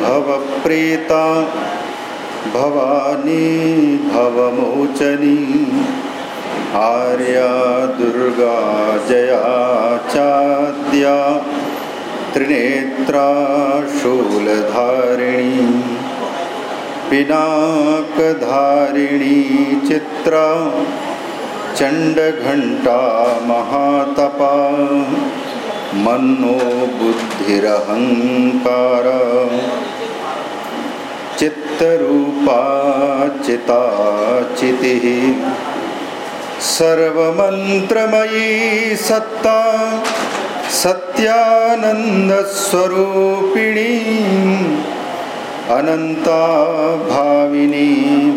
भवप्रीता भवानी भवमोचनी आर्या दुर्गा जया चाद्या त्रिनेत्रा शूलधारिणी पिनाकधारिणी चित्रा चण्डघण्टा महातपा मनो बुद्धिरहङ्कार चित्तरूपा चिता चितिः सर्वमन्त्रमयी सत्ता, सत्यानन्दस्वरूपिणी। अनन्ता भाविनी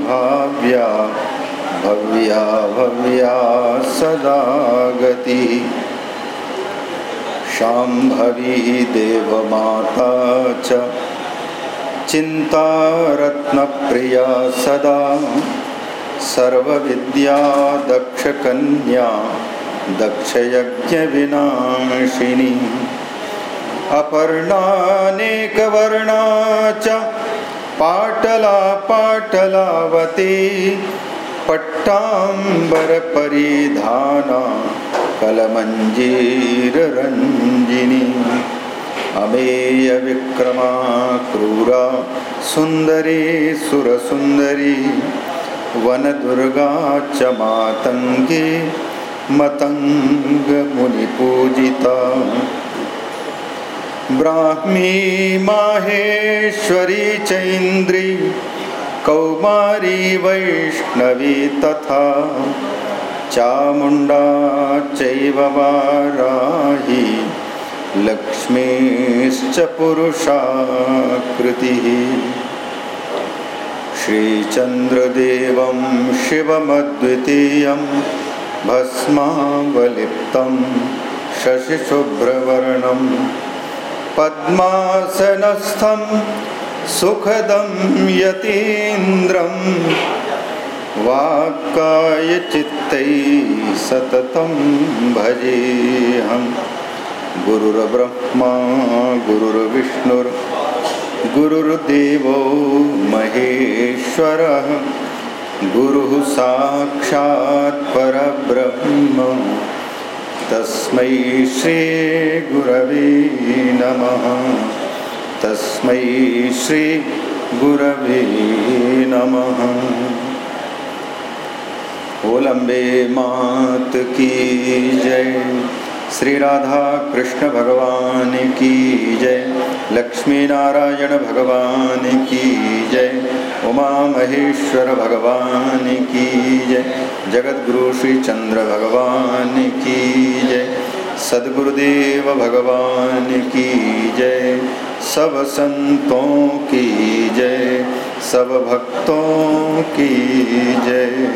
भाव्या, भव्या भव्या सदा गतिः। शाम्भवी देवमाता च। चिन्तारत्नप्रिया सदा। सर्वविद्या दक्षकन्या दक्षयज्ञविनाशिनी। अपर्णानेकवर्णा च पाटला पाटलावती। पट्टाम्बरपरिधाना कलमञ्जीररञ्जिनी अमेयविक्रमा क्रूरा सुन्दरी सुरसुन्दरी। वनदुर्गा च मातङ्गी मतङ्गमुनिपूजिता। ब्राह्मी माहेश्वरी चैन्द्री कौमारी वैष्णवी तथा चामुण्डा चैव लक्ष्मीश्च पुरुषाकृतिः। श्रीचन्द्रदेवं शिवमद्वितीयं भस्मावलिप्तं शशिशुभ्रवर्णं पद्मासनस्थं सुखदं यतीन्द्रम्। वाक्कायचित्तैः सततं भजेऽहं गुरुर्ब्रह्मा, गुरुर्विष्णुर्, गुरुर्देवो महेश्वरः। गुरुः साक्षात् परब्रह्म। तस्मै श्रीगुरवे नमः। तस्मै श्रीगुरवे नमः। ओलंबे मात की जय। श्री राधा कृष्ण भगवान की जय। लक्ष्मी नारायण भगवान की जय। उमा महेश्वर भगवान की जय। जगत गुरु श्री चंद्र भगवान की जय। सदगुरुदेव भगवान की जय। सब संतों की जय। सब भक्तों की जय।